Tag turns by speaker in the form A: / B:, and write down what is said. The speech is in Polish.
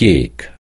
A: kék